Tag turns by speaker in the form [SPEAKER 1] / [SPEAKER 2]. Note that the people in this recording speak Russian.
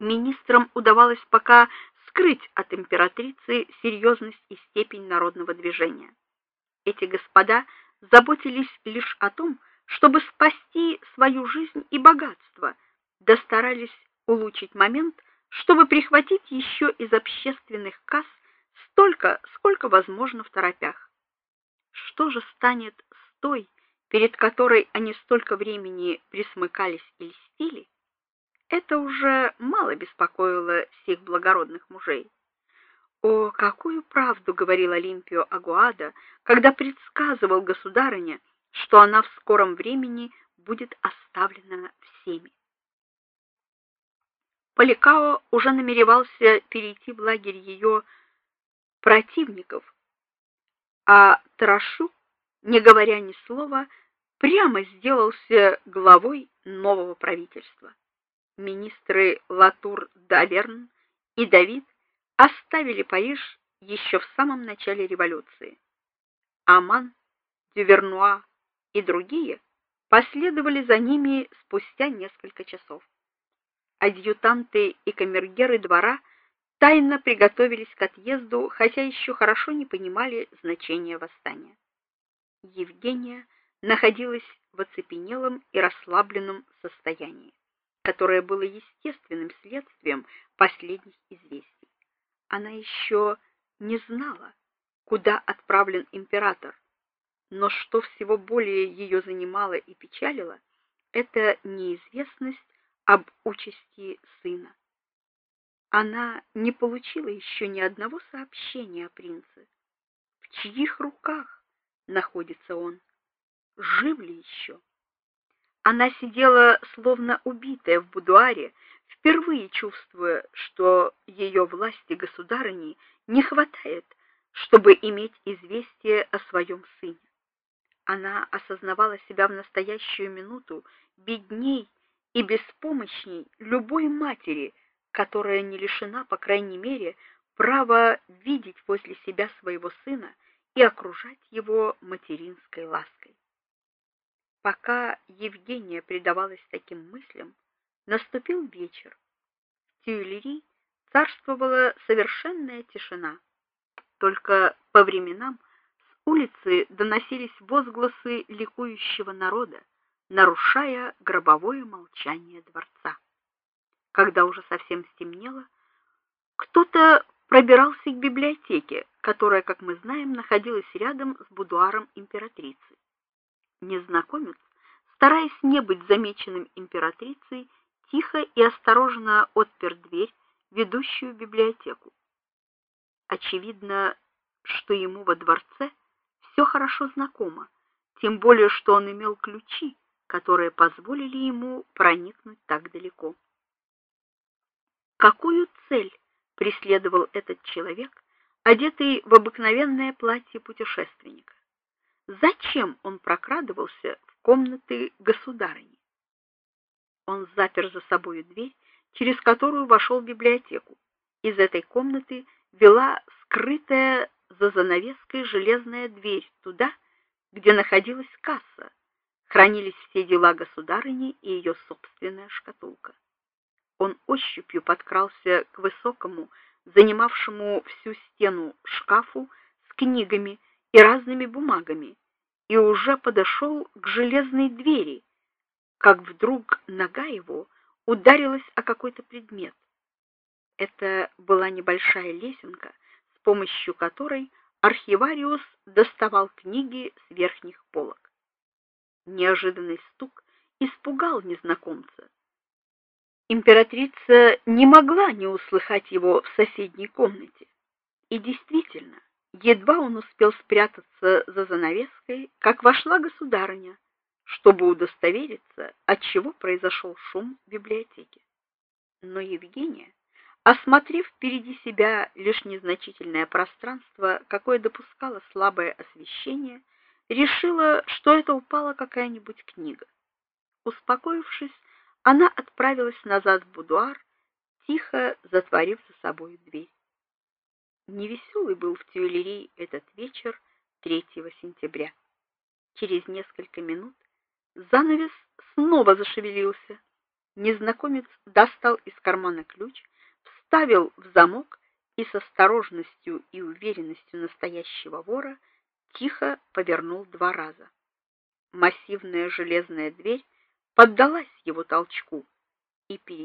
[SPEAKER 1] министрам удавалось пока скрыть от императрицы серьезность и степень народного движения. Эти господа заботились лишь о том, чтобы спасти свою жизнь и богатство, да старались улучшить момент, чтобы прихватить еще из общественных касс столько, сколько возможно в торопях. Что же станет с той, перед которой они столько времени присмыкались и льстили? Это уже мало беспокоило всех благородных мужей. О, какую правду говорил Олимпио Агуада, когда предсказывал государыне, что она в скором времени будет оставлена всеми. Поликао уже намеревался перейти в лагерь ее противников, а Трашу, не говоря ни слова, прямо сделался главой нового правительства. Министры Латур Даверн и Давид оставили Париж еще в самом начале революции. Аман, Дювернуа и другие последовали за ними спустя несколько часов. Адъютанты и камергеры двора тайно приготовились к отъезду, хотя еще хорошо не понимали значения восстания. Евгения находилась в оцепенелом и расслабленном состоянии, которое было естественным следствием последних известий. Она еще не знала, куда отправлен император, но что всего более ее занимало и печалило, это неизвестность об участи сына. Она не получила еще ни одного сообщения о принце. В чьих руках находится он? Жив ли еще? Она сидела словно убитая в будуаре, впервые чувствуя, что ее власти государыни не хватает, чтобы иметь известие о своем сыне. Она осознавала себя в настоящую минуту бедней и беспомощней любой матери, которая не лишена, по крайней мере, права видеть возле себя своего сына и окружать его материнской лаской. Пока Евгения предавалась таким мыслям, наступил вечер. В Тюильри царствовала совершенная тишина. Только по временам улицы доносились возгласы ликующего народа, нарушая гробовое молчание дворца. Когда уже совсем стемнело, кто-то пробирался к библиотеке, которая, как мы знаем, находилась рядом с будуаром императрицы. Незнакомец, стараясь не быть замеченным императрицей, тихо и осторожно отпер дверь, ведущую в библиотеку. Очевидно, что ему во дворце все хорошо знакомо, тем более что он имел ключи, которые позволили ему проникнуть так далеко. Какую цель преследовал этот человек, одетый в обыкновенное платье путешественника? Зачем он прокрадывался в комнаты государыни? Он запер за собой дверь, через которую вошел в библиотеку. Из этой комнаты вела скрытая за занавеской железная дверь туда, где находилась касса. Хранились все дела государыни и ее собственная шкатулка. Он ощупью подкрался к высокому, занимавшему всю стену шкафу с книгами и разными бумагами, и уже подошел к железной двери, как вдруг нога его ударилась о какой-то предмет. Это была небольшая лесенка, с помощью которой архивариус доставал книги с верхних полок. Неожиданный стук испугал незнакомца. Императрица не могла не услыхать его в соседней комнате. И действительно, едва он успел спрятаться за занавеской, как вошла государыня, чтобы удостовериться, от чего произошел шум в библиотеке. Но Евгения Осмотрев впереди себя лишь незначительное пространство, какое допускало слабое освещение, решила, что это упала какая-нибудь книга. Успокоившись, она отправилась назад в будуар, тихо затворив за собой дверь. Невеселый был в Тюильри этот вечер 3 сентября. Через несколько минут занавес снова зашевелился. незнакомец достал из кармана ключ, вставил в замок и с осторожностью и уверенностью настоящего вора тихо повернул два раза. Массивная железная дверь поддалась его толчку, и